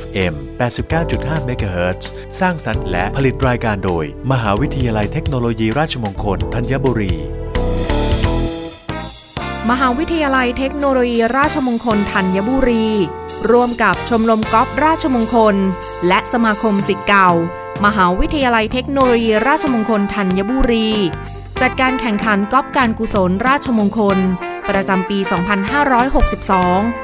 FM 89.5 MHz สร้างสรรค์และผลิตรายการโดย มหาวิทยาลัยเทคโนโลยีราชมงคลธัญบุรี มหาวิทยาลัยเทคโนโลยีราชมงคลธัญบุรี ร่วมกับชมรมกอล์ฟราชมงคล และสมาคมสิทธิ์เก่า มหาวิทยาลัยเทคโนโลยีราชมงคลธัญบุรี จัดการแข่งขันกอล์ฟการกุศลราชมงคล ประจำปี 2562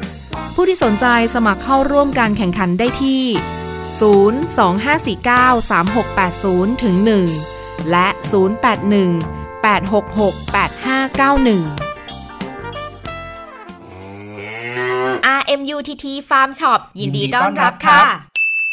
ผู้ที่สนใจสมัครเข้าร่วมการแข่งขันได้ที่ 025493680ถึง1และ 081 866 8591 RMUTT Farm Shop ยินดีต้อนรับค่ะ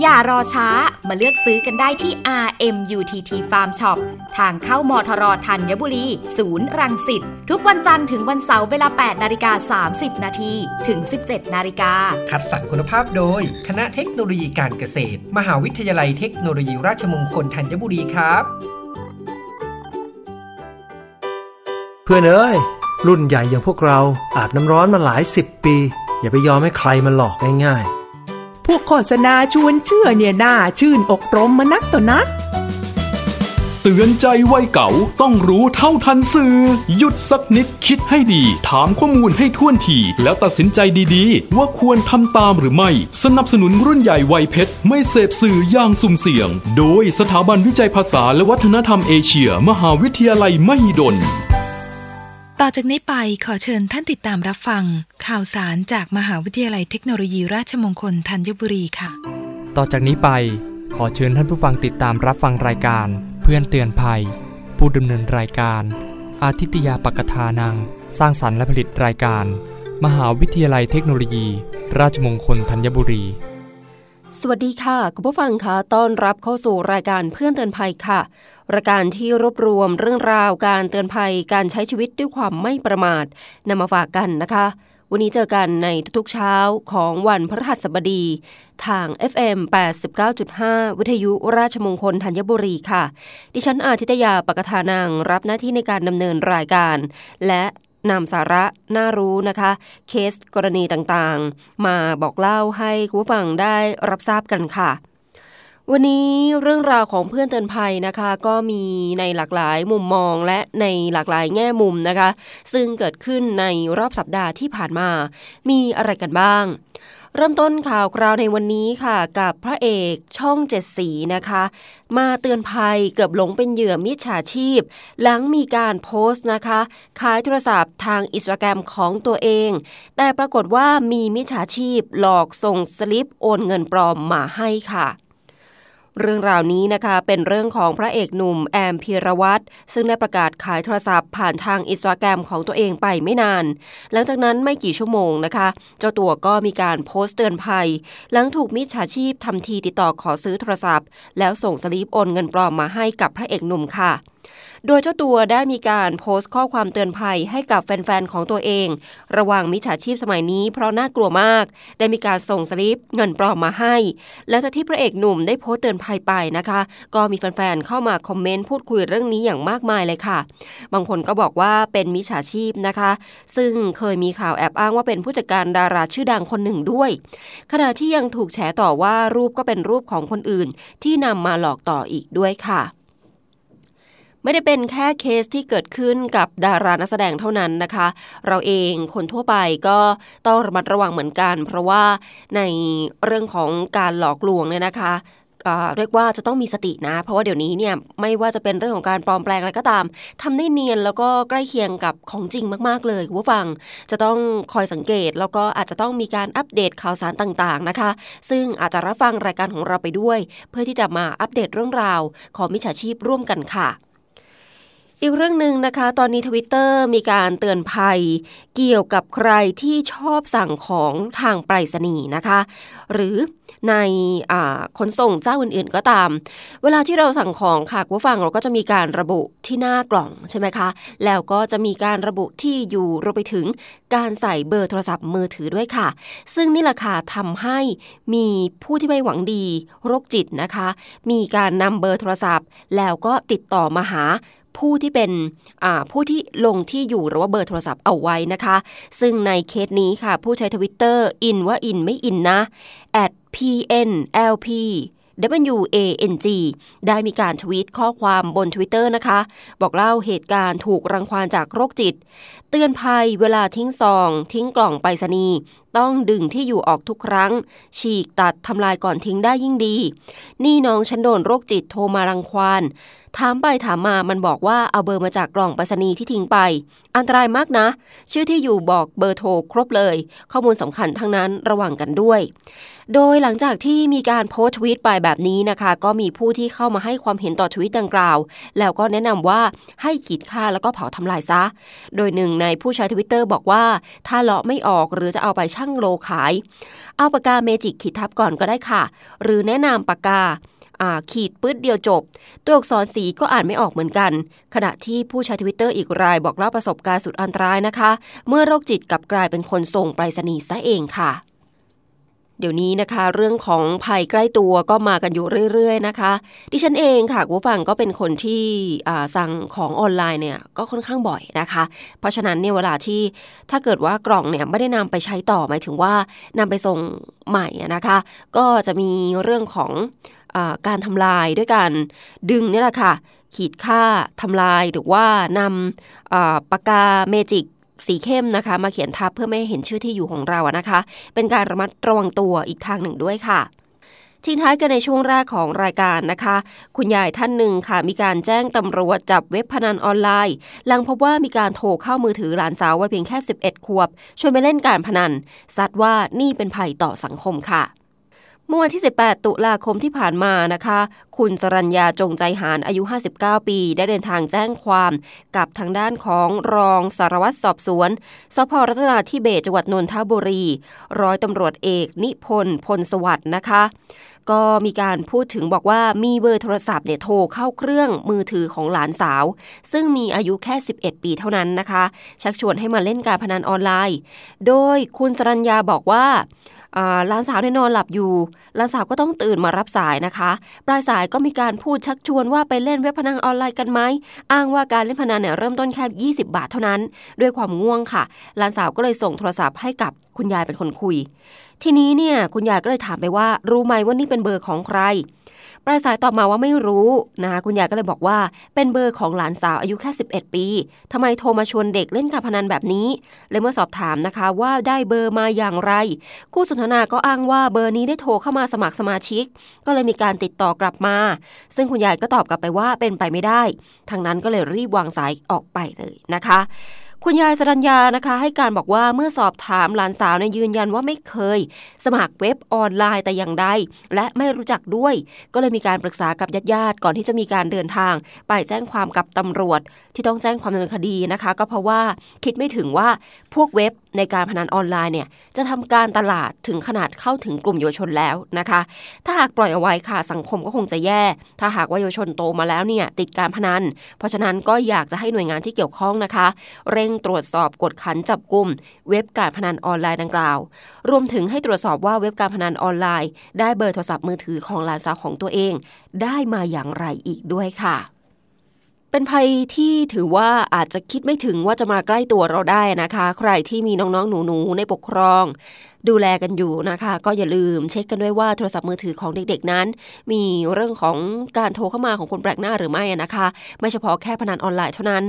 อย่ารอช้ามาเลือกซื้อกันได้ที่ RMUTT Farm Shop ทางเข้ามทรธัญบุรี ศูนย์รังสิตทุกวันจันทร์ถึงวันเสาร์เวลา 8 นาฬิกา 30 นาทีถึง 17 นาฬิกา คัดสรรคุณภาพโดย คณะเทคโนโลยีการเกษตร มหาวิทยาลัยเทคโนโลยีราชมงคลธัญบุรีครับ เพื่อนเอ้ย รุ่นใหญ่อย่างพวกเราอาบน้ำร้อนมาหลายสิบปี อย่าไปยอมให้ใครมาหลอกง่าย พวกโฆษณาชวนเชื่อเนี่ยน่าชื่นอกรมมานักต่อนัก เตือนใจวัยเก่าต้องรู้เท่าทันสื่อ หยุดสักนิดคิดให้ดี ถามข้อมูลให้ท่วนที แล้วตัดสินใจดีๆ ว่าควรทำตามหรือไม่ สนับสนุนรุ่นใหญ่วัยเพชร ไม่เสพสื่ออย่างสุ่มเสี่ยง โดยสถาบันวิจัยภาษาและวัฒนธรรมเอเชีย มหาวิทยาลัยมหิดล ต่อจากนี้ไปขอเชิญท่านติดตามรับฟัง ข่าวสารจากมหาวิทยาลัยเทคโนโลยีราชมงคลธัญบุรีค่ะ ต่อจากนี้ไปขอเชิญท่านผู้ฟังติดตามรับฟังรายการ เพื่อนเตือนภัย ผู้ดำเนินรายการ อาทิตยาปกทานัง สร้างสรรค์และผลิตรายการ มหาวิทยาลัยเทคโนโลยี ราชมงคลธัญบุรี สวัสดีค่ะ คุณผู้ฟังคะต้อนรับเข้าสู่รายการเพื่อนเตือนภัยค่ะ รายการที่รวบรวมเรื่องราวการเตือนภัยการใช้ชีวิตด้วยความไม่ประมาทนำมาฝากกันนะคะ วันนี้เจอกันในทุกๆเช้าของวันพฤหัสบดี ทาง FM 89.5 วิทยุราชมงคลธัญบุรีค่ะ ดิฉันอาทิตยาปกทานังรับหน้าที่ในการดำเนินรายการ และ นำสาระน่ารู้นะคะ เคสกรณีต่างๆ มาบอกเล่าให้คุณผู้ฟังได้รับทราบกันค่ะ วันนี้เรื่องราวของเพื่อนเตือนภัยนะคะ ก็มีในหลากหลายมุมมองและในหลากหลายแง่มุมนะคะ ซึ่งเกิดขึ้นในรอบสัปดาห์ที่ผ่านมา มีอะไรกันบ้าง เริ่มต้นข่าวคราวในวันนี้ค่ะ กับพระเอกช่องเจ็ดสีนะคะ มาเตือนภัยเกือบหลงเป็นเหยื่อมิจฉาชีพ หลังมีการโพสต์นะคะ ขายโทรศัพท์ทางอินสตาแกรมของตัวเอง แต่ปรากฏว่ามีมิจฉาชีพหลอกส่งสลิปโอนเงินปลอมมาให้ค่ะ เรื่องราวนี้นะคะเป็นเรื่องของพระเอกหนุ่มแอมพีรวัตรซึ่งได้ประกาศขายโทรศัพท์ผ่านทางอินสตาแกรมของตัวเองไปไม่นาน หลังจากนั้นไม่กี่ชั่วโมงนะคะ เจ้าตัวก็มีการโพสต์เตือนภัย หลังถูกมิจฉาชีพทำทีติดต่อขอซื้อโทรศัพท์ แล้วส่งสลิปโอนเงินปลอมมาให้กับพระเอกหนุ่มค่ะ โดยเจ้าตัวได้มีการโพสต์ข้อความเตือนภัยให้กับแฟนๆ ของตัวเอง ระว่างมิจฉาชีพสมัยนี้เพราะน่ากลัวมาก ได้มีการส่งสลิปเงินปลอมมาให้ แล้วจากที่พระเอกหนุ่มได้โพสต์เตือนภัยไปนะคะ ก็มีแฟนๆ เข้ามาคอมเมนต์พูดคุยเรื่องนี้อย่างมากมายเลยค่ะ บางคนก็บอกว่าเป็นมิจฉาชีพนะคะ ซึ่งเคยมีข่าวแอบอ้างว่าเป็นผู้จัดการดาราชื่อดังคนหนึ่งด้วย ขณะที่ยังถูกแฉต่อว่ารูปก็เป็นรูปของคนอื่น ที่นำมาหลอกต่ออีกด้วยค่ะ ไม่ได้เป็นแค่เคสที่เกิดขึ้นกับดารานักแสดงเท่านั้นนะคะ เราเองคนทั่วไปก็ต้องระมัดระวังเหมือนกัน เพราะว่าในเรื่องของการหลอกลวงเนี่ยนะคะเรียกว่าจะต้องมีสตินะ เพราะว่าเดี๋ยวนี้เนี่ยไม่ว่าจะเป็นเรื่องของการปลอมแปลงอะไรก็ตามทำได้เนียนแล้วก็ใกล้เคียงกับของจริงมากๆเลยคุณผู้ฟังจะต้องคอยสังเกต แล้วก็อาจจะต้องมีการอัปเดตข่าวสารต่างๆนะคะ ซึ่งอาจจะรับฟังรายการของเราไปด้วย เพื่อที่จะมาอัปเดตเรื่องราว ของมิจฉาชีพร่วมกันค่ะ อีกเรื่องหนึ่งนะคะ ตอนนี้ทวิตเตอร์มีการเตือนภัย เกี่ยวกับใครที่ชอบสั่งของทางไปรษณีย์นะคะ หรือในขนส่งเจ้าอื่นๆก็ตาม เวลาที่เราสั่งของค่ะคุณฟังเราก็จะมีการระบุที่หน้ากล่องใช่ไหมคะ แล้วก็จะมีการระบุที่อยู่รวมไปถึงการใส่เบอร์โทรศัพท์มือถือด้วยค่ะ ซึ่งนี่แหละค่ะทำให้มีผู้ที่ไม่หวังดีโรคจิตนะคะ มีการนำเบอร์โทรศัพท์ แล้วก็ติดต่อมาหา ผู้ที่เป็นผู้ที่ลงที่อยู่หรือว่าเบอร์โทรศัพท์เอาไว้นะคะ ซึ่งในเคสนี้ค่ะ ผู้ใช้ทวิตเตอร์อินว่าอินไม่อินนะ at pnlp WANG ได้มีการทวีตข้อความบน Twitter นะคะ บอกเล่าเหตุการณ์ถูกรังควานจากโรคจิต เตือนภัยเวลาทิ้งซอง ทิ้งกล่องไปรษณีย์ต้องดึงที่อยู่ออกทุกครั้ง ฉีกตัดทำลายก่อนทิ้งได้ยิ่งดี นี่น้องฉันโดนโรคจิตโทรมารังควาน ถามไปถามมามันบอกว่าเอาเบอร์มาจากกล่องไปรษณีย์ที่ทิ้งไป อันตรายมากนะ ชื่อที่อยู่บอกเบอร์โทรครบเลย ข้อมูลสำคัญทั้งนั้นระวังกันด้วย โดยหลังจากที่มีการโพสต์ทวีตไปแบบนี้นะคะ ก็มีผู้ที่เข้ามาให้ความเห็นต่อทวีตดังกล่าว แล้วก็แนะนำว่าให้ขีดฆ่าแล้วก็เผาทำลายซะ โดยหนึ่งในผู้ใช้ทวิตเตอร์บอกว่า ถ้าเลาะไม่ออกหรือจะเอาไปชั่งโลขาย เอาปากกาเมจิกขีดทับก่อนก็ได้ค่ะ หรือแนะนำปากกา ขีดปื้ดเดียวจบ ตัวอักษรสีก็อ่านไม่ออกเหมือนกัน ขณะที่ผู้ใช้ทวิตเตอร์อีกรายบอกเล่าประสบการณ์สุดอันตรายนะคะ เมื่อโรคจิตกลับกลายเป็นคนส่งไปรษณีย์ซะเองค่ะเดี๋ยวนี้นะคะ เรื่องของภัยใกล้ตัวก็มากันอยู่เรื่อย ๆ นะคะ ดิฉันเองค่ะคุณฟังก็เป็นคนที่สั่งของออนไลน์เนี่ยก็ค่อนข้างบ่อยนะคะ เพราะฉะนั้นเนี่ยเวลาที่ถ้าเกิดว่ากล่องเนี่ยไม่ได้นำไปใช้ต่อหมายถึงว่านำไปส่งใหม่นะคะ ก็จะมีเรื่องของ การทำลายด้วยการดึงนี่แหละค่ะ ขีดค่าทำลายหรือว่านำปากกาเมจิกสีเข้มนะคะ มาเขียนทับเพื่อไม่ให้เห็นชื่อที่อยู่ของเราอะนะคะ เป็นการระมัดระวังตัวอีกทางหนึ่งด้วยค่ะทิ้งท้ายกันในช่วงแรกของรายการนะคะ คุณยายท่านหนึ่งค่ะ มีการแจ้งตำรวจจับเว็บพนันออนไลน์หลังพบว่ามีการโทรเข้ามือถือหลานสาววัยเพียงแค่ 11 ขวบชวนไปเล่นการพนันซัดว่านี่เป็นภัยต่อสังคมค่ะ เมื่อวันที่ 18 ตุลาคมที่ผ่านมานะคะ คุณจรัญญาจงใจหารอายุ 59 ปี ได้เดินทางแจ้งความกับทางด้านของรองสารวัตรสอบสวนสพรัตนาธิเบศจังหวัดนนทบุรี ร้อยตำรวจเอกนิพนธ์พลสวัสด์นะคะ ก็มีการพูดถึงบอกว่ามีเบอร์โทรศัพท์เนี่ยโทรเข้าเครื่องมือถือของหลานสาว ซึ่งมีอายุแค่ 11 ปีเท่านั้นนะคะ ชักชวนให้มาเล่นการพนันออนไลน์ โดยคุณจรัญญาบอกว่า หลานสาวในนอนหลับอยู่หลานสาวก็ต้องตื่นมารับสายนะคะ ปลายสายก็มีการพูดชักชวนว่าไปเล่นเว็บพนันออนไลน์กันไหมอ้างว่าการเล่นพนันเนี่ยเริ่มต้นแค่ 20 บาทเท่านั้น ด้วยความง่วงค่ะหลานสาวก็เลยส่งโทรศัพท์ให้กับคุณยายเป็นคนคุย ทีนี้เนี่ยคุณยายก็เลยถามไปว่า รู้ไหมว่านี่เป็นเบอร์ของใคร ปลายสายตอบมาว่าไม่รู้นะคะคุณยายก็เลยบอกว่า เป็นเบอร์ของหลานสาวอายุแค่ 11 ปีทำไมโทรมาชวนเด็กเล่นการพนันแบบนี้เลยเมื่อสอบถามนะคะว่าได้เบอร์มาอย่างไรคู่สนทนาก็อ้างว่าเบอร์นี้ได้โทรเข้ามาสมัครสมาชิก ก็เลยมีการติดต่อกลับมา ซึ่งคุณยายก็ตอบกลับไปว่าเป็นไปไม่ได้ ทางนั้นก็เลยรีบวางสายออกไปเลยนะคะ คุณยายสรัญญานะคะ ให้การบอกว่าเมื่อสอบถามหลานสาวในยืนยันว่าไม่เคย สมัครเว็บออนไลน์แต่อย่างใด และไม่รู้จักด้วย ก็เลยมีการปรึกษากับญาติญาติก่อนที่จะมีการเดินทาง ไปแจ้งความกับตำรวจ ที่ต้องแจ้งความดำเนินคดีนะคะ ก็เพราะว่าคิดไม่ถึงว่าพวกเว็บในการพนันออนไลน์เนี่ยจะทำการตลาดถึงขนาดเข้าถึงกลุ่มเยาวชนแล้วนะคะ ถ้าหากปล่อยเอาไว้ค่ะสังคมก็คงจะแย่ ถ้าหากว่าเยาวชนโตมาแล้วเนี่ยติดการพนัน เพราะฉะนั้นก็อยากจะให้หน่วยงานที่เกี่ยวข้องนะคะ เร่งตรวจสอบกดขันจับกลุ่มเว็บการพนันออนไลน์ดังกล่าว รวมถึงให้ตรวจสอบว่าเว็บการพนันออนไลน์ ได้เบอร์โทรศัพท์มือถือของหลานสาวของตัวเอง ได้มาอย่างไรอีกด้วยค่ะเป็นภัยที่ถือว่าอาจจะคิดไม่ถึงว่าจะมาใกล้ตัวเราได้นะคะ ใครที่มีน้องๆหนูๆในปกครอง ดูแลกันอยู่นะคะ ก็อย่าลืมเช็คกันด้วยว่าโทรศัพท์มือถือของเด็กๆนั้น มีเรื่องของการโทรเข้ามาของคนแปลกหน้าหรือไม่นะคะ ไม่เฉพาะแค่พนันออนไลน์เท่านั้น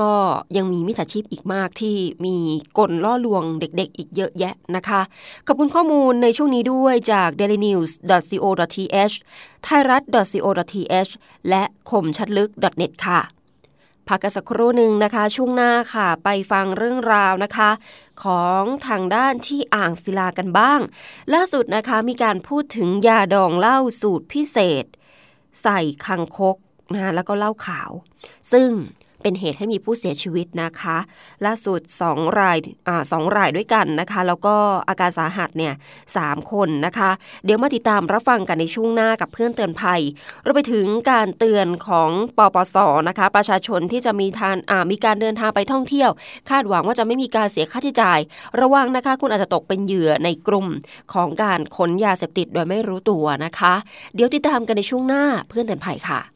ก็ยังมีมิจฉาชีพอีกมากที่มีกลล่อลวงเด็กๆ อีกเยอะแยะนะคะ ขอบคุณข้อมูลในช่วงนี้ด้วยจาก dailynews.co.th ไทยรัฐ .co.th และคมชัดลึก .net ค่ะ พักกันสักครู่หนึ่งนะคะ ช่วงหน้าค่ะไปฟังเรื่องราวนะคะ ของทางด้านที่อ่างศิลากันบ้าง ล่าสุดนะคะมีการพูดถึงยาดองเหล้าสูตรพิเศษ ใส่คังคกนะแล้วก็เหล้าขาว ซึ่ง เป็นเหตุให้มีผู้เสียชีวิตนะคะ ล่าสุด 2 รายอ่าสองรายด้วยกันนะคะ แล้วก็อาการสาหัสเนี่ยสคนนะคะ เดี๋ยวมาติดตามรับฟังกันในช่วงหน้ากับเพื่อนเตือนภัยเราไปถึงการเตือนของปปสนะคะ ประชาชนที่จะมีทานอ่ามีการเดินทางไปท่องเที่ยว คาดหวังว่าจะไม่มีการเสียค่าใช้จ่าย ระวังนะคะ คุณอาจจะตกเป็นเหยื่อในกลุ่มของการขนยาเสพติดโดยไม่รู้ตัวนะคะ เดี๋ยวติดตามกันในช่วงหน้าเพื่อนเตือนภัยค่ะ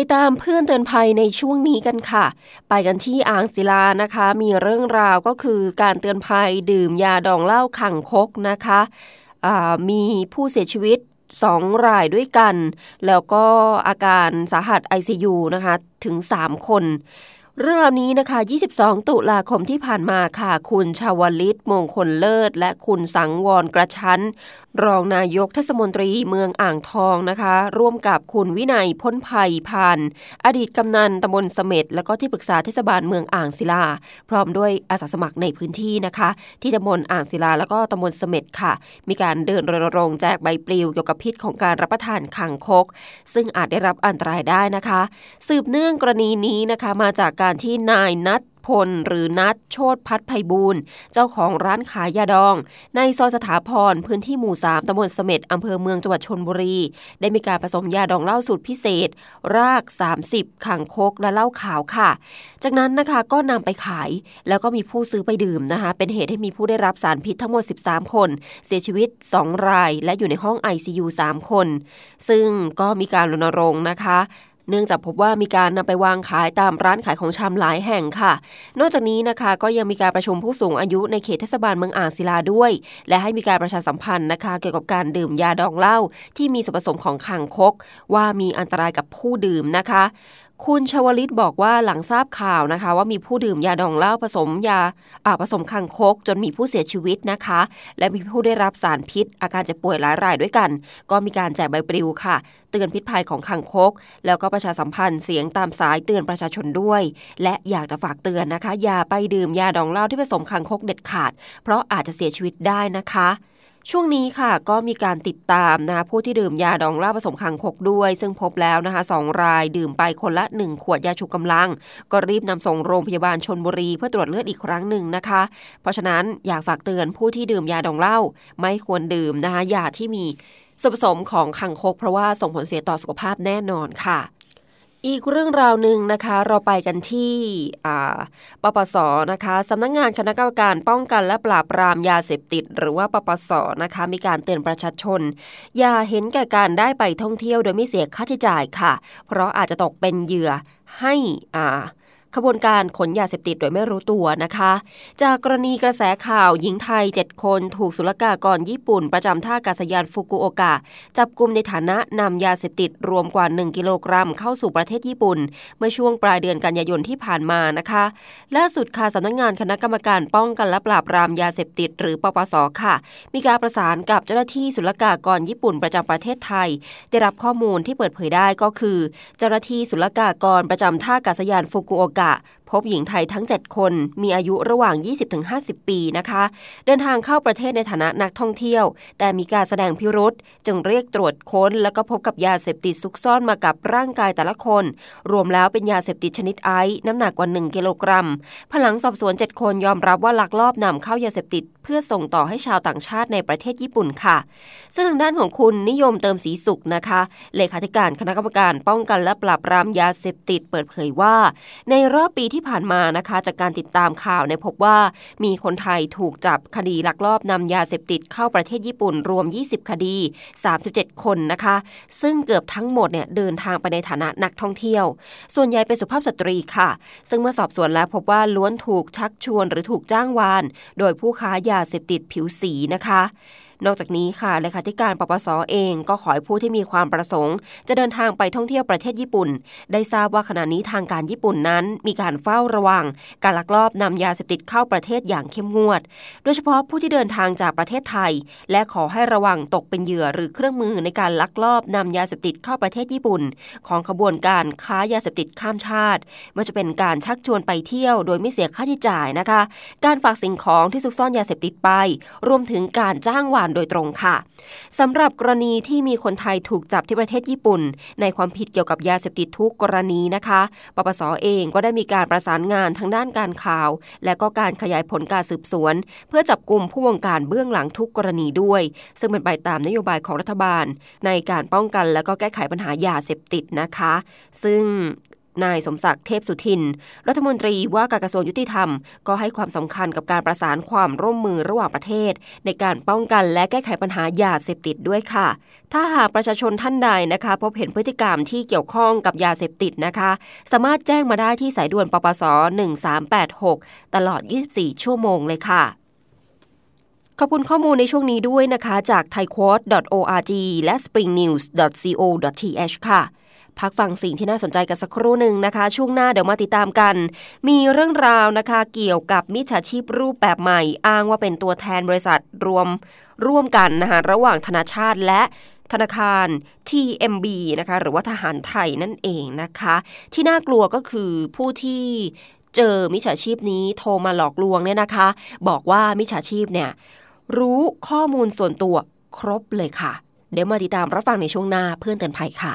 ติดตามเพื่อนเตือนภัยในช่วงนี้กันค่ะ ไปกันที่อ่างศิลานะคะ มีเรื่องราวก็คือการเตือนภัยดื่มยาดองเหล้าขังคกนะคะมีผู้เสียชีวิตสองรายด้วยกัน แล้วก็อาการสาหัส ICU นะคะ ถึง 3 คน เรื่องราวนี้นะคะ 22 ตุลาคมที่ผ่านมาค่ะ คุณชาวลิตมงคลเลิศ และคุณสังวรกระชั้น รองนายกเทศมนตรีเมืองอ่างทองนะคะ ร่วมกับคุณวินัยพ้นภัยพานอดีตกำนันตำบลเสม็ดและก็ที่ปรึกษาเทศบาลเมืองอ่างศิลา พร้อมด้วยอาสาสมัครในพื้นที่นะคะ ที่ตำบลอ่างศิลาแล้วก็ตำบลเสม็ดค่ะ มีการเดินรณรงค์แจกใบปลิวเกี่ยวกับพิษของการรับประทานขังคก ซึ่งอาจได้รับอันตรายได้นะคะ สืบเนื่องกรณีนี้นะคะมาจากการการที่นายนัทพลหรือนัทโชตพัฒไพบูลเจ้าของร้านขายยาดอง ในซอยสถาพรพื้นที่หมู่ 3ตำบลเสม็ดอำเภอเมืองจังหวัดชนบุรี ได้มีการผสมยาดองเหล้าสูตรพิเศษ ราก 30ขังคกและเหล้าขาวค่ะ จากนั้นนะคะก็นำไปขาย แล้วก็มีผู้ซื้อไปดื่มนะคะ เป็นเหตุให้มีผู้ได้รับสารพิษทั้งหมด 13 คน เสียชีวิต 2 ราย และอยู่ในห้อง ICU 3 คน ซึ่งก็มีการรณรงค์นะคะ เนื่องจากพบว่ามีการนำไปวางขายตามร้านขายของชำหลายแห่งค่ะ นอกจากนี้นะคะก็ยังมีการประชุมผู้สูงอายุในเขตเทศบาลเมืองอ่างศิลาด้วย และให้มีการประชาสัมพันธ์นะคะ เกี่ยวกับการดื่มยาดองเหล้าที่มีส่วนผสมของขังคก ว่ามีอันตรายกับผู้ดื่มนะคะ คุณชวลิตบอกว่าหลังทราบข่าวนะคะ ว่ามีผู้ดื่มยาดองเหล้าผสมยาผสมคังคก จนมีผู้เสียชีวิตนะคะ และมีผู้ได้รับสารพิษ อาการเจ็บป่วยหลายรายด้วยกัน ก็มีการแจกใบปลิวค่ะ เตือนพิษภัยของคังคก แล้วก็ประชาสัมพันธ์เสียงตามสายเตือนประชาชนด้วย และอยากจะฝากเตือนนะคะ อย่าไปดื่มยาดองเหล้าที่ผสมคังคกเด็ดขาด เพราะอาจจะเสียชีวิตได้นะคะ ช่วงนี้ค่ะก็มีการติดตามนะคะผู้ที่ดื่มยาดองเหล้าผสมคังคกด้วย ซึ่งพบแล้วนะคะสองรายดื่มไปคนละ 1 ขวดยาชุกกำลัง ก็รีบนำส่งโรงพยาบาลชนบุรีเพื่อตรวจเลือดอีกครั้งหนึ่งนะคะ เพราะฉะนั้นอยากฝากเตือนผู้ที่ดื่มยาดองเหล้าไม่ควรดื่มนะคะยาที่มีส่วนผสมของคังคกเพราะว่าส่งผลเสียต่อสุขภาพแน่นอนค่ะ อีกเรื่องราวหนึ่งนะคะเราไปกันที่ปปสนะคะสำนักงงานคณะกรรมการป้องกันและปราบปรามยาเสพติด หรือว่าปปสนะคะมีการเตือนประชาชน อย่าเห็นแก่การได้ไปท่องเที่ยวโดยไม่เสียค่าใช้จ่ายค่ะ เพราะอาจจะตกเป็นเหยื่อให้อ่า ขบวนการขนยาเสพติดโดยไม่รู้ตัวนะคะ จากกรณีกระแสข่าวหญิงไทย 7 คนถูกศุลกากรญี่ปุ่น ประจำท่ากาศยานฟุกุโอกะ จับกลุ่มในฐานะนำยาเสพติดรวมกว่า 1 กิโลกรัมเข้าสู่ประเทศญี่ปุ่น เมื่อช่วงปลายเดือนกันยายนที่ผ่านมานะคะล่าสุดค่ะสำนักงงานคณะกรรมการป้องกันและปราบปรามยาเสพติด หรือปปสค่ะ มีการประสานกับเจ้าหน้าที่ศุลกากรญี่ปุ่นประจำประเทศไทย ได้รับข้อมูลที่เปิดเผยได้ก็คือ เจ้าหน้าที่ศุลกากรประจำท่าอากาศยานฟุกุโอกะ 그가 พบหญิงไทยทั้ง 7 คนมีอายุระหว่าง 20-50 ปีนะคะ เดินทางเข้าประเทศในฐานะนักท่องเที่ยว แต่มีการแสดงพิรุษจึงเรียกตรวจค้น แล้วก็พบกับยาเสพติดซุกซ่อนมากับร่างกายแต่ละคน รวมแล้วเป็นยาเสพติดชนิดไอซ์น้ำหนักกว่า 1 กิโลกรัมผลังสอบสวน 7 คนยอมรับว่าลักลอบนำเข้ายาเสพติด เพื่อส่งต่อให้ชาวต่างชาติในประเทศญี่ปุ่นค่ะ ซึ่งทางด้านของคุณนิยมเติมสีสุขนะคะ เลขาธิการคณะกรรมการป้องกันและปราบปรามยาเสพติดเปิดเผยว่า ในรอบปีที่ผ่านมานะคะ จากการติดตามข่าวเนี่ยพบว่ามีคนไทยถูกจับคดีลักลอบนำยาเสพติดเข้าประเทศญี่ปุ่นรวม 20 คดี 37 คนนะคะ ซึ่งเกือบทั้งหมดเนี่ยเดินทางไปในฐานะนักท่องเที่ยว ส่วนใหญ่เป็นสุภาพสตรีค่ะ ซึ่งเมื่อสอบสวนแล้วพบว่าล้วนถูกชักชวนหรือถูกจ้างวาน โดยผู้ค้ายาเสพติดผิวสีนะคะ นอกจากนี้ค่ะเลขาธิการปปสเองก็ขอให้ผู้ที่มีความประสงค์ จะเดินทางไปท่องเที่ยวประเทศญี่ปุ่น ได้ทราบว่าขณะนี้ทางการญี่ปุ่นนั้น มีการเฝ้าระวัง การลักลอบนำยาเสพติดเข้าประเทศอย่างเข้มงวด โดยเฉพาะผู้ที่เดินทางจากประเทศไทย และขอให้ระวังตกเป็นเหยื่อหรือเครื่องมือในการลักลอบนำยาเสพติดเข้าประเทศญี่ปุ่น ของขบวนการค้ายาเสพติดข้ามชาติไม่จะเป็นการชักชวนไปเที่ยว โดยไม่เสียค่าใช้จ่ายนะคะ การฝากสิ่งของที่ซุกซ่อนยาเสพติดไป รวมถึงการจ้างวานโดยตรงค่ะสำหรับกรณีที่มีคนไทยถูกจับที่ประเทศญี่ปุ่น ในความผิดเกี่ยวกับยาเสพติดทุกกรณีนะคะปปสอเองก็ได้มีการประสานงานทางด้านการข่าว และก็การขยายผลการสืบสวน เพื่อจับกลุ่มผู้วงการเบื้องหลังทุกกรณีด้วย ซึ่งเป็นไปตามนโยบายของรัฐบาล ในการป้องกันและก็แก้ไขปัญหายาเสพติดนะคะ ซึ่ง นายสมศักดิ์เทพสุทิน รัฐมนตรีว่าการกระทรวงยุติธรรม ก็ให้ความสำคัญกับการประสานความร่วมมือระหว่างประเทศ ในการป้องกันและแก้ไขปัญหายาเสพติดด้วยค่ะ ถ้าหากประชาชนท่านใดนะคะ พบเห็นพฤติกรรมที่เกี่ยวข้องกับยาเสพติดนะคะ สามารถแจ้งมาได้ที่สายด่วนปปส 1386 ตลอด 24 ชั่วโมงเลยค่ะขอบคุณข้อมูลในช่วงนี้ด้วยนะคะ จาก thaiquote.org และ springnews.co.th ค่ะ พักฟังสิ่งที่น่าสนใจกันสักครู่หนึ่งนะคะ ช่วงหน้าเดี๋ยวมาติดตามกัน มีเรื่องราวนะคะเกี่ยวกับมิจฉาชีพรูปแบบใหม่ อ้างว่าเป็นตัวแทนบริษัทรวมร่วมกันนะคะระหว่างธนาชาติและธนาคาร TMB นะคะหรือว่าทหารไทยนั่นเองนะคะ ที่น่ากลัวก็คือผู้ที่เจอมิจฉาชีพนี้โทรมาหลอกลวงเนี่ยนะคะ บอกว่ามิจฉาชีพเนี่ยรู้ข้อมูลส่วนตัวครบเลยค่ะ เดี๋ยวมาติดตามรับฟังในช่วงหน้าเพื่อนเตือนภัยค่ะ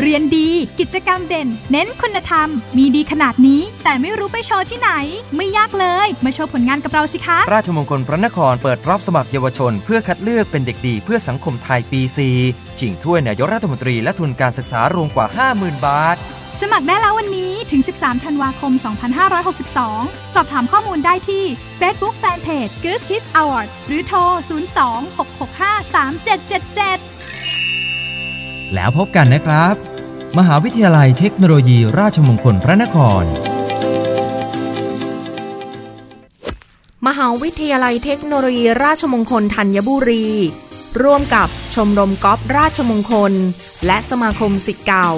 เรียนดี กิจกรรมเด่น เน้นคุณธรรม มีดีขนาดนี้ แต่ไม่รู้ไปโชว์ที่ไหน ไม่ยากเลย มาโชว์ผลงานกับเราสิคะ ราชมงคลพระนครเปิดรับสมัครเยาวชน เพื่อคัดเลือกเป็นเด็กดีเพื่อสังคมไทยปี 4 ชิงถ้วยนายกรัฐมนตรีและทุนการศึกษารวมกว่า 50,000 บาท สมัครได้แล้ววันนี้ถึง 13 ธันวาคม 2562 สอบถามข้อมูลได้ที่ Facebook Fanpage Goose Kids Award หรือโทร 02-665-3777 แล้วพบกันนะครับ มหาวิทยาลัยเทคโนโลยีราชมงคลพระนคร มหาวิทยาลัยเทคโนโลยีราชมงคลธัญบุรี ร่วมกับชมรมกอล์ฟราชมงคล และสมาคมสิทธิ์เก่า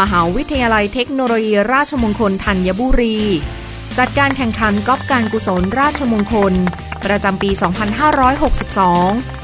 มหาวิทยาลัยเทคโนโลยีราชมงคลธัญบุรี จัดการแข่งขันกอล์ฟการกุศลราชมงคล ประจำปี 2562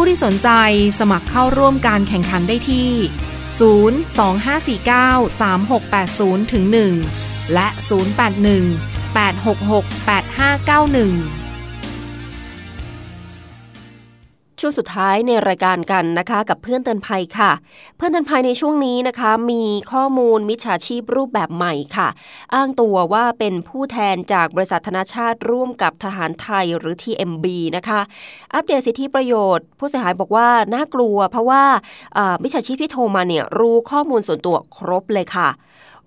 ผู้ที่สนใจสมัครเข้าร่วมการแข่งขันได้ที่ 025493680ถึง1และ 081-866-8591 ช่วงสุดท้ายในรายการกันนะคะกับเพื่อนเตือนภัยค่ะ เพื่อนเตือนภัยในช่วงนี้นะคะ มีข้อมูลมิจฉาชีพรูปแบบใหม่ค่ะ อ้างตัวว่าเป็นผู้แทนจากบริษัทธนาชาติร่วมกับทหารไทยหรือ TMB นะคะ อัปเดตสิทธิประโยชน์ ผู้เสียหายบอกว่าน่ากลัว เพราะว่ามิจฉาชีพที่โทรมาเนี่ยรู้ข้อมูลส่วนตัวครบเลยค่ะ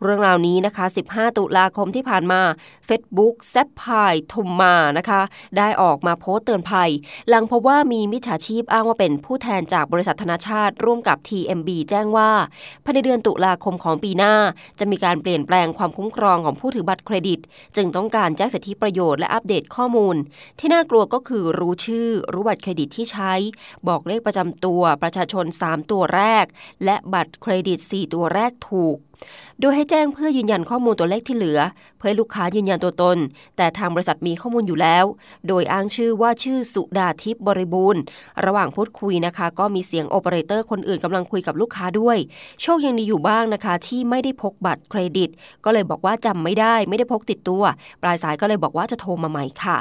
เรื่องราวนี้นะคะ 15 ตุลาคมที่ผ่านมา Facebook แซปพายทมมานะคะ ได้ออกมาโพสต์เตือนภัย หลังพบว่ามีมิจฉาชีพอ้างว่าเป็นผู้แทนจากบริษัทธนาชาติ ร่วมกับ TMB แจ้งว่าภายในเดือนตุลาคมของปีหน้า จะมีการเปลี่ยนแปลงความคุ้มครองของผู้ถือบัตรเครดิต จึงต้องการแจ้งสิทธิประโยชน์และอัปเดตข้อมูล ที่น่ากลัวก็คือรู้ชื่อ รู้บัตรเครดิตที่ใช้ บอกเลขประจำตัวประชาชน 3 ตัวแรก และบัตรเครดิต 4 ตัวแรกถูก โดยให้แจ้งเพื่อยืนยันข้อมูลตัวเลขที่เหลือ เพื่อให้ลูกค้ายืนยันตัวตน แต่ทางบริษัทมีข้อมูลอยู่แล้ว โดยอ้างชื่อว่าชื่อสุดาทิพย์บริบูรณ์ ระหว่างพูดคุยนะคะ ก็มีเสียงโอเปอเรเตอร์คนอื่นกำลังคุยกับลูกค้าด้วย โชคยังดีอยู่บ้างนะคะ ที่ไม่ได้พกบัตรเครดิต ก็เลยบอกว่าจำไม่ได้ไม่ได้พกติดตัว ปลายสายก็เลยบอกว่าจะโทรมาใหม่ค่ะ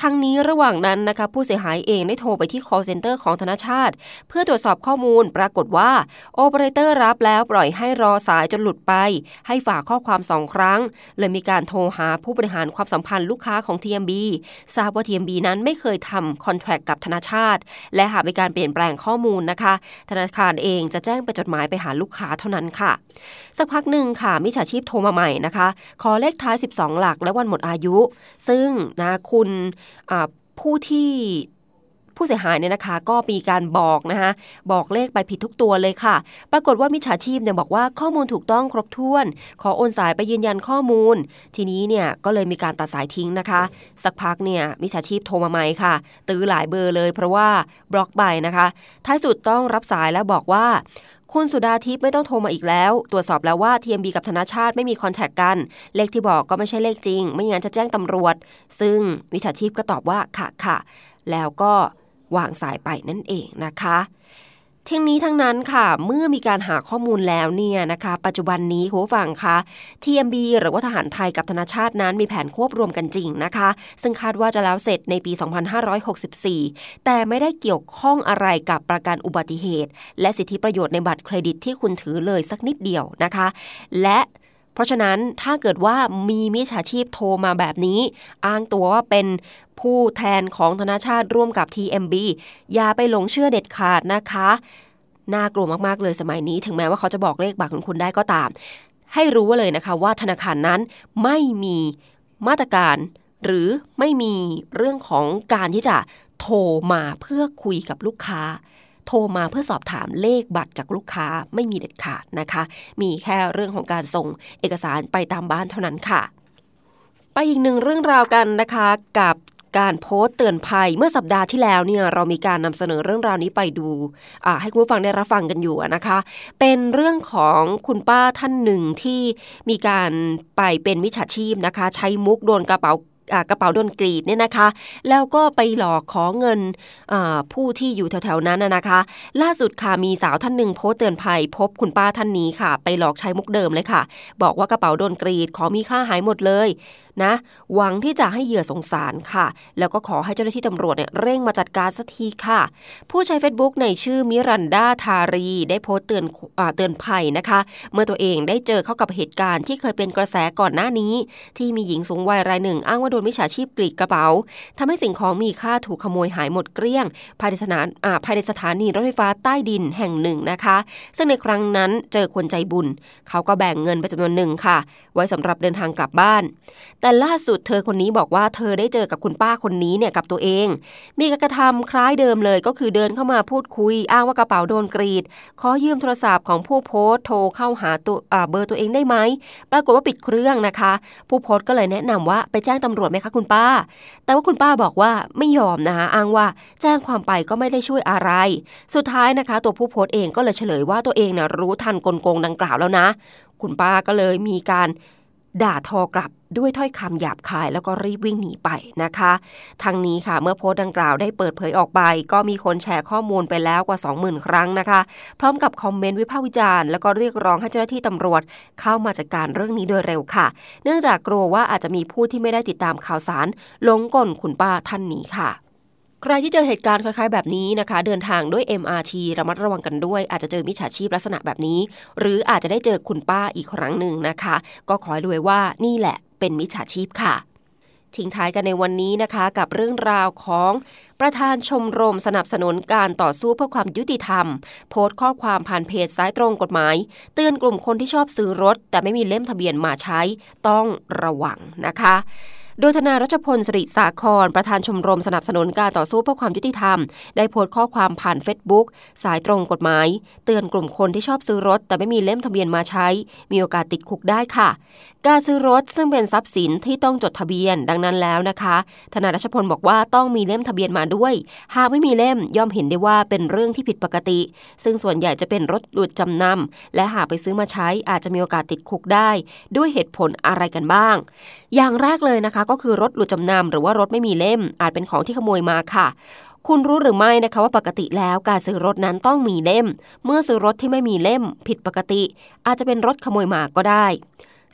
ทั้งนี้ระหว่างนั้นนะคะ ผู้เสียหายเองได้โทรไปที่ call center ของธนาชาติ เพื่อตรวจสอบข้อมูล ปรากฏว่าโอเปอเรเตอร์รับแล้วปล่อยให้รอสายจนหลุดไป ให้ฝากข้อความสองครั้ง เลยมีการโทรหาผู้บริหารความสัมพันธ์ลูกค้าของ TMB ทราบว่า TMB นั้นไม่เคยทำคอนแทรคกับธนาชาติ และหากมีการเปลี่ยนแปลงข้อมูลนะคะ ธนาคารเองจะแจ้งเป็นจดหมายไปหาลูกค้าเท่านั้นค่ะ สักพักหนึ่งค่ะมิจฉาชีพโทรมาใหม่นะคะ ขอเลขท้าย 12 หลักและวันหมดอายุ ซึ่งนะคุณผู้ที่ ผู้เสียหายเนี่ยนะคะก็มีการบอกนะคะบอกเลขไปผิดทุกตัวเลยค่ะ ปรากฏว่ามิจฉาชีพเนี่ยบอกว่าข้อมูลถูกต้องครบถ้วน ขอโอนสายไปยืนยันข้อมูล ทีนี้เนี่ยก็เลยมีการตัดสายทิ้งนะคะ สักพักเนี่ยมิจฉาชีพโทรมาใหม่ค่ะ ตื้อหลายเบอร์เลยเพราะว่าบล็อกไปนะคะ ท้ายสุดต้องรับสายแล้วบอกว่าคุณสุดาทิพย์ไม่ต้องโทรมาอีกแล้ว ตรวจสอบแล้วว่า TMB กับธนาชาติไม่มีคอนแทคกัน เลขที่บอกก็ไม่ใช่เลขจริง ไม่งั้นจะแจ้งตำรวจ ซึ่งวิชาชีพก็ตอบว่าค่ะค่ะ แล้วก็ วางสายไปนั่นเองนะคะทั้งนี้ทั้งนั้นค่ะเมื่อมีการหาข้อมูลแล้วเนี่ยนะคะ ปัจจุบันนี้คุณฟังคะ TMB หรือว่าทหารไทยกับธนาชาตินั้นมีแผนควบรวมกันจริงนะคะ ซึ่งคาดว่าจะแล้วเสร็จในปี 2564 แต่ไม่ได้เกี่ยวข้องอะไรกับประกันอุบัติเหตุ และสิทธิประโยชน์ในบัตรเครดิตที่คุณถือเลยสักนิดเดียวนะคะ และ เพราะฉะนั้นถ้าเกิดว่ามีมิจฉาชีพโทรมาแบบนี้ อ้างตัวว่าเป็นผู้แทนของธนาชาติร่วมกับ TMB อย่าไปหลงเชื่อเด็ดขาดนะคะ น่ากลัวมาก ๆ เลยสมัยนี้ ถึงแม้ว่าเขาจะบอกเลขบัตรของคุณได้ก็ตาม ให้รู้เลยนะคะว่าธนาคารนั้นไม่มีมาตรการ หรือไม่มีเรื่องของการที่จะโทรมาเพื่อคุยกับลูกค้า โทรมาเพื่อสอบถามเลขบัตรจากลูกค้าไม่มีเด็ดขาดนะคะ มีแค่เรื่องของการส่งเอกสารไปตามบ้านเท่านั้นค่ะ ไปอีกหนึ่งเรื่องราวกันนะคะกับการโพสต์เตือนภัยเมื่อสัปดาห์ที่แล้วเนี่ยเรามีการนำเสนอเรื่องราวนี้ไปดูให้คุณผู้ฟังได้รับฟังกันอยู่นะคะ เป็นเรื่องของคุณป้าท่านหนึ่งที่มีการไปเป็นมิจฉาชีพนะคะ ใช้มุกโดนกระเป๋า กระเป๋าโดนกรีดเนี่ยนะคะ แล้วก็ไปหลอกขอเงินผู้ที่อยู่แถวๆนั้นนะคะ ล่าสุดค่ะมีสาวท่านหนึ่งโพสเตือนภัย พบคุณป้าท่านนี้ค่ะ ไปหลอกใช้มุกเดิมเลยค่ะ บอกว่ากระเป๋าโดนกรีดขอมีค่าหายหมดเลย นะ หวังที่จะให้เหยื่อสงสารค่ะ แล้วก็ขอให้เจ้าหน้าที่ตำรวจเนี่ยเร่งมาจัดการสักทีค่ะ ผู้ใช้ Facebook ในชื่อมิรันดาทารี ได้โพสต์เตือนเตือนภัยนะคะ เมื่อตัวเองได้เจอเข้ากับเหตุการณ์ที่เคยเป็นกระแสก่อนหน้านี้ ที่มีหญิงสูงวัยรายหนึ่ง อ้างว่าโดนมิจฉาชีพกรีดกระเป๋าทำให้สิ่งของมีค่าถูกขโมยหายหมดเกลี้ยง ภายในสถานภายในสถานีรถไฟฟ้าใต้ดินแห่งหนึ่งนะคะ ซึ่งในครั้งนั้นเจอคนใจบุญ เขาก็แบ่งเงินไปจำนวนหนึ่งค่ะ ไว้สำหรับเดินทางกลับบ้านแต่ล่าสุดเธอคนนี้บอกว่าเธอได้เจอกับคุณป้าคนนี้เนี่ยกับตัวเอง มีการกระทำคล้ายเดิมเลยก็คือเดินเข้ามาพูดคุย อ้างว่ากระเป๋าโดนกรีด ขอยืมโทรศัพท์ของผู้โพสต์โทรเข้าหาตัวเบอร์ตัวเองได้ไหมปรากฏว่าปิดเครื่องนะคะ ผู้โพสต์ก็เลยแนะนำว่าไปแจ้งตำรวจไหมคะคุณป้า แต่ว่าคุณป้าบอกว่าไม่ยอมนะคะอ้างว่าแจ้งความไปก็ไม่ได้ช่วยอะไร สุดท้ายนะคะ ตัวผู้โพสต์เองก็เลยเฉลยว่าตัวเองเนี่ยรู้ทันกลโกงดังกล่าวแล้วนะ คุณป้าก็เลยมีการด่าทอกลับ ด้วยถ้อยคำหยาบคายแล้วก็รีบวิ่งหนีไปนะคะ ทางนี้ค่ะเมื่อโพสต์ดังกล่าวได้เปิดเผยออกไป ก็มีคนแชร์ข้อมูลไปแล้วกว่า 20,000 ครั้งนะคะ พร้อมกับคอมเมนต์วิพากษ์วิจารณ์แล้วก็เรียกร้องให้เจ้าหน้าที่ตำรวจ เข้ามาจัดการเรื่องนี้โดยเร็วค่ะ เนื่องจากกลัวว่าอาจจะมีผู้ที่ไม่ได้ติดตามข่าวสารหลงกลคุณป้าท่านนี้ค่ะใครที่เจอเหตุการณ์คล้ายๆแบบนี้นะคะ เดินทางด้วย MRT ระมัดระวังกันด้วย อาจจะเจอมิจฉาชีพลักษณะแบบนี้ หรืออาจจะได้เจอคุณป้าอีกครั้งหนึ่งนะคะ ก็ขอให้รู้ว่านี่แหละ เป็นมิจฉาชีพค่ะทิ้งท้ายกันในวันนี้นะคะกับเรื่องราวของประธานชมรมสนับสนุนการต่อสู้เพื่อความยุติธรรม โพสต์ข้อความผ่านเพจสายตรงกฎหมาย เตือนกลุ่มคนที่ชอบซื้อรถ แต่ไม่มีเล่มทะเบียนมาใช้ต้องระวังนะคะ โดยธนารัชพลสิริสาคร ประธานชมรมสนับสนุนการต่อสู้เพื่อความยุติธรรม ได้โพสต์ข้อความผ่านเฟซบุ๊กสายตรงกฎหมาย เตือนกลุ่มคนที่ชอบซื้อรถ แต่ไม่มีเล่มทะเบียนมาใช้ มีโอกาสติดคุกได้ค่ะ การซื้อรถซึ่งเป็นทรัพย์สินที่ต้องจดทะเบียนดังนั้นแล้วนะคะธนารัชพลบอกว่าต้องมีเล่มทะเบียนมาด้วย หากไม่มีเล่มย่อมเห็นได้ว่าเป็นเรื่องที่ผิดปกติ ซึ่งส่วนใหญ่จะเป็นรถหลุดจำนำและหากไปซื้อมาใช้อาจจะมีโอกาสติดคุกได้ ด้วยเหตุผลอะไรกันบ้าง อย่างแรกเลยนะคะ ก็คือรถหลุดจำนำหรือว่ารถไม่มีเล่ม อาจเป็นของที่ขโมยมาค่ะ คุณรู้หรือไม่นะคะว่าปกติแล้วการซื้อรถนั้นต้องมีเล่ม เมื่อซื้อรถที่ไม่มีเล่ม ผิดปกติ อาจจะเป็นรถขโมยมาก็ได้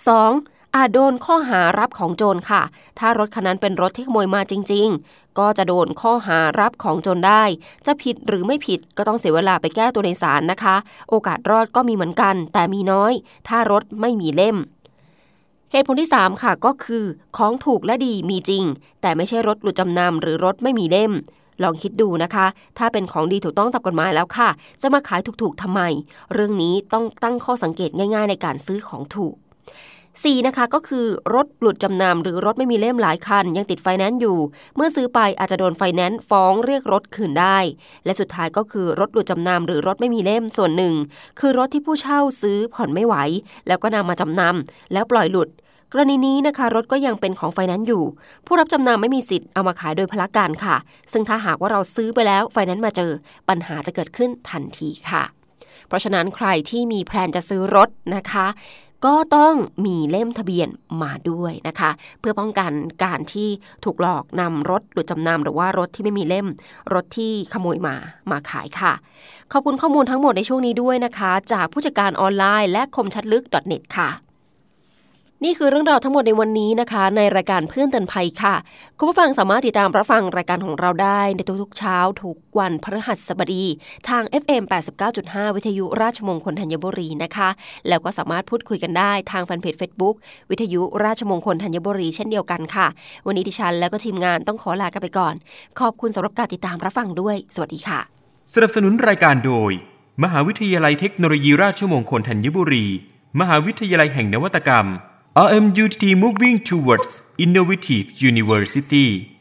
2. อาจโดนข้อหารับของโจรค่ะ ถ้ารถคันนั้นเป็นรถที่ขโมยมาจริง ๆ ก็จะโดนข้อหารับของโจรได้ จะผิดหรือไม่ผิดก็ต้องเสียเวลาไปแก้ตัวในศาลนะคะ โอกาสรอดก็มีเหมือนกัน แต่มีน้อย ถ้ารถไม่มีเล่ม เหตุผลที่ 3 ค่ะก็คือ ของถูกและดีมีจริง แต่ไม่ใช่รถหลุดจำนำหรือรถไม่มีเล่ม ลองคิดดูนะคะ ถ้าเป็นของดีถูกต้องตามกฎหมายแล้วค่ะ จะมาขายถูกๆทำไม เรื่องนี้ต้องตั้งข้อสังเกตง่าย ๆ ในการซื้อของถูก 4นะคะก็คือรถหลุดจำนำหรือรถไม่มีเล่มหลายคัน ยังติดไฟแนนซ์อยู่ เมื่อซื้อไปอาจจะโดนไฟแนนซ์ฟ้องเรียกรถคืนได้ และสุดท้ายก็คือรถหลุดจำนำหรือรถไม่มีเล่มส่วนหนึ่ง คือรถที่ผู้เช่าซื้อผ่อนไม่ไหว แล้วก็นำมาจำนำแล้วปล่อยหลุดกรณีนี้นะคะรถก็ยังเป็นของไฟแนนซ์อยู่ ผู้รับจำนำไม่มีสิทธิ์เอามาขายโดยพละการค่ะ ซึ่งถ้าหากว่าเราซื้อไปแล้วไฟแนนซ์มาเจอ ปัญหาจะเกิดขึ้นทันทีค่ะ เพราะฉะนั้นใครที่มีแพลนจะซื้อรถนะคะ ก็ต้องมีเล่มทะเบียนมาด้วยนะคะ เพื่อป้องกันการที่ถูกหลอกนำรถหรือจำนำหรือว่ารถที่ไม่มีเล่ม รถที่ขโมยมามาขายค่ะ ขอบคุณข้อมูลทั้งหมดในช่วงนี้ด้วยนะคะ จากผู้จัดการออนไลน์และคมชัดลึก .net ค่ะ นี่คือเรื่องราวทั้งหมดในวันนี้นะคะ ในรายการเพื่อนเตือนภัยค่ะ คุณผู้ฟังสามารถติดตามรับฟังรายการของเราได้ในทุกๆเช้าทุกวันพฤหัสบดี ทาง FM 89.5 วิทยุราชมงคลธัญบุรีนะคะ แล้วก็สามารถพูดคุยกันได้ทางแฟนเพจ Facebook วิทยุราชมงคลธัญบุรีเช่นเดียวกันค่ะ วันนี้ดิฉันแล้วก็ทีมงานต้องขอลากันไปก่อน ขอบคุณสำหรับการติดตามรับฟังด้วย สวัสดีค่ะ สนับสนุนรายการโดย มหาวิทยาลัยเทคโนโลยีราชมงคลธัญบุรี มหาวิทยาลัยแห่งนวัตกรรม RMUTT Moving Towards Innovative University